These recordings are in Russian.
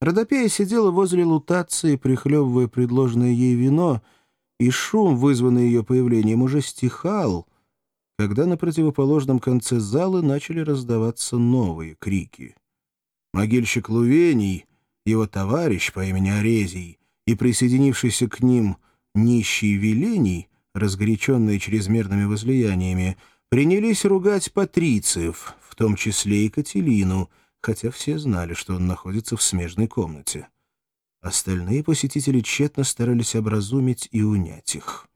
Родопея сидела возле лутации, прихлебывая предложенное ей вино, и шум, вызванный ее появлением, уже стихал, когда на противоположном конце зала начали раздаваться новые крики. Могильщик Лувений, его товарищ по имени Орезий и присоединившийся к ним нищий Велений, разгоряченные чрезмерными возлияниями, принялись ругать патрициев, в том числе и Кателину, хотя все знали, что он находится в смежной комнате. Остальные посетители тщетно старались образумить и унять их.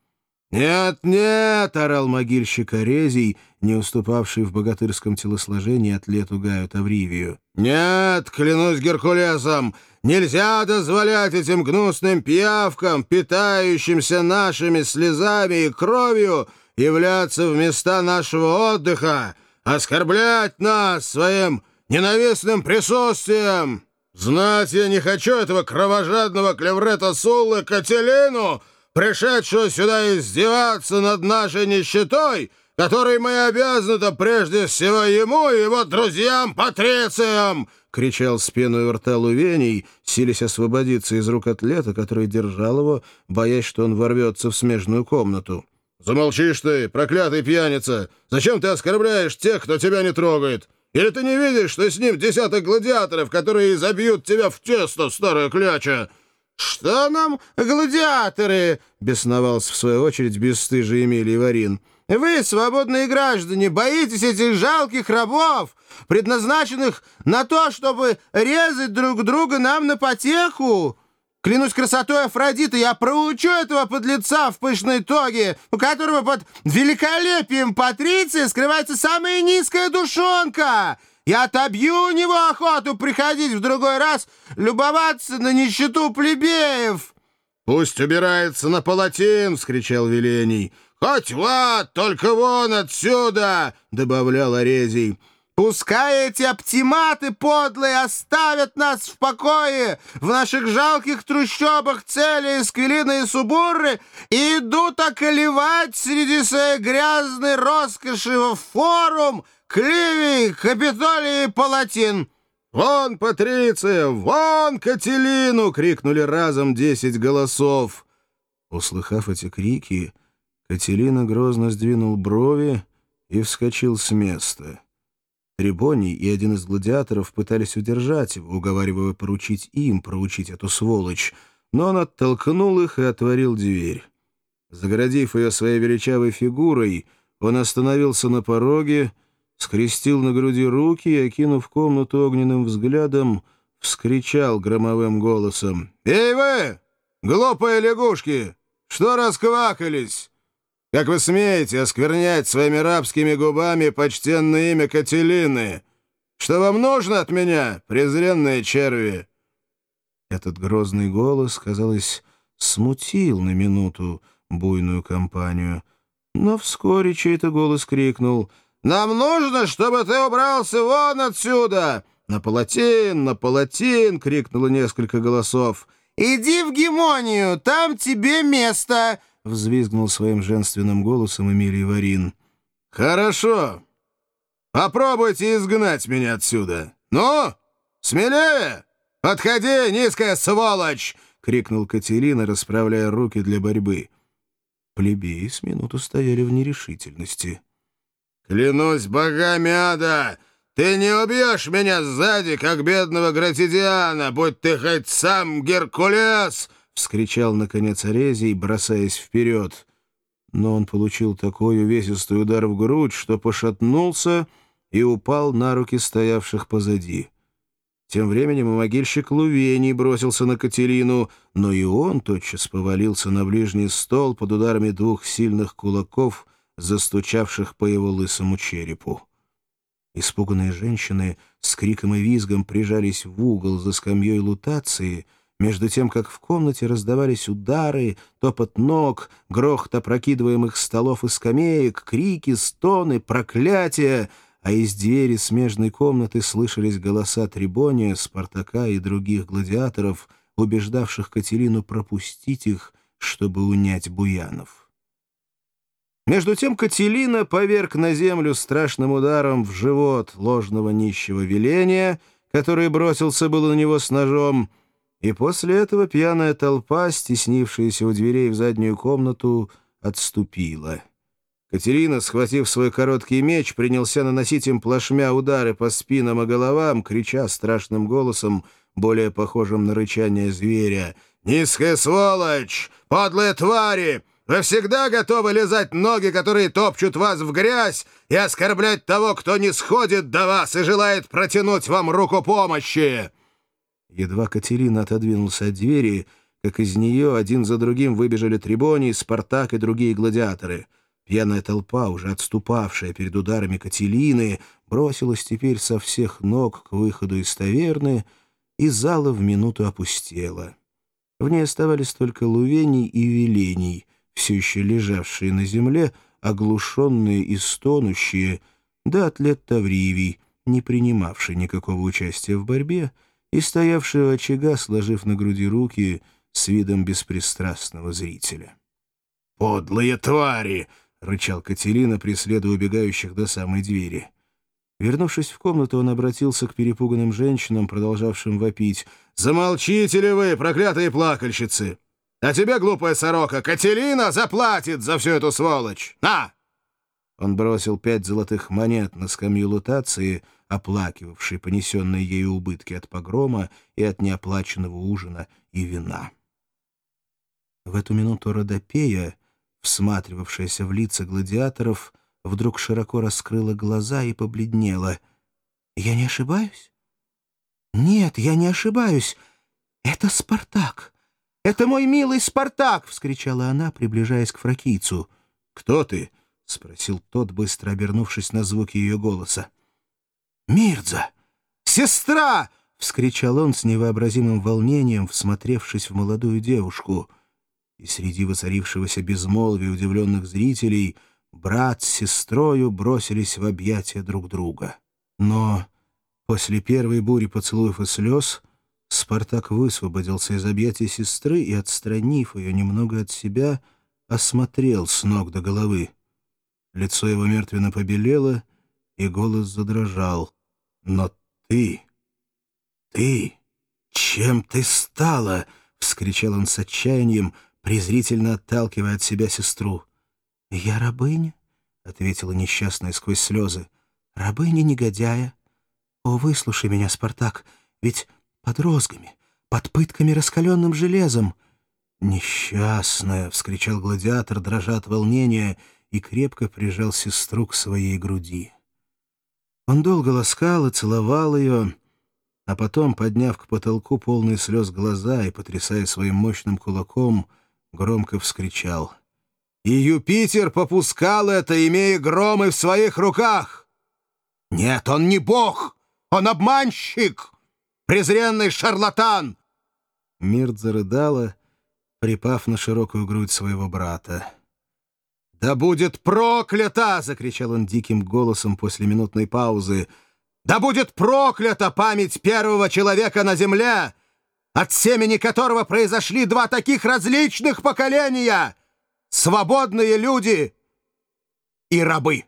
«Нет, нет!» — орал могильщик Орезий, не уступавший в богатырском телосложении атлету Гаю Тавривию. «Нет, клянусь Геркулесом, нельзя дозволять этим гнусным пиявкам, питающимся нашими слезами и кровью, являться в места нашего отдыха, оскорблять нас своим ненавистным присутствием. Знать я не хочу этого кровожадного клеврета Суллы Кателину, пришедшего сюда издеваться над нашей нищетой, которой мы обязаны-то прежде всего ему и его друзьям-патрициям!» — кричал с пеной у рта Лувений, силясь освободиться из рук атлета, который держал его, боясь, что он ворвется в смежную комнату. «Замолчишь ты, проклятый пьяница! Зачем ты оскорбляешь тех, кто тебя не трогает? Или ты не видишь, что с ним десяток гладиаторов, которые забьют тебя в тесто, старая кляча?» «Что нам гладиаторы?» — бесновался в свою очередь бесстыжий Эмилий Варин. «Вы, свободные граждане, боитесь этих жалких рабов, предназначенных на то, чтобы резать друг друга нам на потеху?» Клянусь красотой Афродиты, я проучу этого подлеца в пышной тоге, у которого под великолепием Патриции скрывается самая низкая душонка. Я отобью у него охоту приходить в другой раз любоваться на нищету плебеев. — Пусть убирается на палатин! — вскричал Велений. — Хоть вот, только вон отсюда! — добавлял Орезий. Пускай эти оптиматы подлые оставят нас в покое в наших жалких трущобах цели, сквилины и субурры и идут околевать среди своей грязной роскоши в форум, Кливий, Капитолий и Палатин. «Вон Патриция! Вон Кателину!» — крикнули разом десять голосов. Услыхав эти крики, Кателина грозно сдвинул брови и вскочил с места. Трибоний и один из гладиаторов пытались удержать его, уговаривая поручить им проучить эту сволочь, но он оттолкнул их и отворил дверь. Загородив ее своей величавой фигурой, он остановился на пороге, скрестил на груди руки и, окинув комнату огненным взглядом, вскричал громовым голосом. «Эй вы, глупые лягушки, что расквакались? Как вы смеете осквернять своими рабскими губами почтенное имя Кателины? Что вам нужно от меня, презренные черви?» Этот грозный голос, казалось, смутил на минуту буйную компанию. Но вскоре чей-то голос крикнул «Нам нужно, чтобы ты убрался вон отсюда!» «На палатин, на палатин!» — крикнуло несколько голосов. «Иди в Гемонию, там тебе место!» — взвизгнул своим женственным голосом Эмилий Варин. «Хорошо. Попробуйте изгнать меня отсюда. Ну, смелее! Подходи, низкая сволочь!» — крикнул Катерина, расправляя руки для борьбы. Плебеи с минуту стояли в нерешительности. «Клянусь богами ада!» «Ты не убьешь меня сзади, как бедного Гратидиана, будь ты хоть сам Геркулес!» — вскричал, наконец, Орезий, бросаясь вперед. Но он получил такой увесистый удар в грудь, что пошатнулся и упал на руки стоявших позади. Тем временем и могильщик Лувений бросился на Катерину, но и он тотчас повалился на ближний стол под ударами двух сильных кулаков, застучавших по его лысому черепу. Испуганные женщины с криком и визгом прижались в угол за скамьей лутации — между тем, как в комнате раздавались удары, топот ног, грохот опрокидываемых столов и скамеек, крики, стоны, проклятия, а из двери смежной комнаты слышались голоса Трибония, Спартака и других гладиаторов, убеждавших Катерину пропустить их, чтобы унять буянов. Между тем Кателина поверг на землю страшным ударом в живот ложного нищего веления — который бросился было на него с ножом, и после этого пьяная толпа, стеснившаяся у дверей в заднюю комнату, отступила. Катерина, схватив свой короткий меч, принялся наносить им плашмя удары по спинам и головам, крича страшным голосом, более похожим на рычание зверя. «Низкая сволочь! Подлые твари! Вы всегда готовы лизать ноги, которые топчут вас в грязь, и оскорблять того, кто не сходит до вас и желает протянуть вам руку помощи!» Едва Катерина отодвинулся от двери, как из нее один за другим выбежали Трибоний, Спартак и другие гладиаторы — Пьяная толпа, уже отступавшая перед ударами Кателины, бросилась теперь со всех ног к выходу из таверны, и зала в минуту опустела. В ней оставались только Лувений и Велений, все еще лежавшие на земле, оглушенные и стонущие, да атлет Тавривий, не принимавший никакого участия в борьбе, и стоявший у очага, сложив на груди руки с видом беспристрастного зрителя. «Подлые твари!» — рычал Катерина, преследуя убегающих до самой двери. Вернувшись в комнату, он обратился к перепуганным женщинам, продолжавшим вопить. «Замолчите ли вы, проклятые плакальщицы! А тебе, глупая сорока, Катерина заплатит за всю эту сволочь! На!» Он бросил пять золотых монет на скамью лутации, оплакивавшей понесенные ею убытки от погрома и от неоплаченного ужина и вина. В эту минуту Родопея всматривавшаяся в лица гладиаторов, вдруг широко раскрыла глаза и побледнела. «Я не ошибаюсь?» «Нет, я не ошибаюсь. Это Спартак. Это мой милый Спартак!» — вскричала она, приближаясь к фракийцу. «Кто ты?» — спросил тот, быстро обернувшись на звуки ее голоса. «Мирдза! Сестра!» — вскричал он с невообразимым волнением, всмотревшись в молодую девушку — и среди воцарившегося безмолвия удивленных зрителей брат с сестрою бросились в объятия друг друга. Но после первой бури поцелуев и слез Спартак высвободился из объятий сестры и, отстранив ее немного от себя, осмотрел с ног до головы. Лицо его мертвенно побелело, и голос задрожал. «Но ты... ты... чем ты стала?» — вскричал он с отчаянием, презрительно отталкивая от себя сестру. «Я рабыня», — ответила несчастная сквозь слезы. «Рабыня негодяя. О, выслушай меня, Спартак, ведь под розгами, под пытками раскаленным железом». «Несчастная!» — вскричал гладиатор, дрожа от волнения, и крепко прижал сестру к своей груди. Он долго ласкал и целовал ее, а потом, подняв к потолку полные слез глаза и потрясая своим мощным кулаком, — громко вскричал. «И Юпитер попускал это, имея громы в своих руках! Нет, он не бог, он обманщик, презренный шарлатан!» Мирт зарыдала, припав на широкую грудь своего брата. «Да будет проклята!» — закричал он диким голосом после минутной паузы. «Да будет проклята память первого человека на земле!» от семени которого произошли два таких различных поколения — свободные люди и рабы.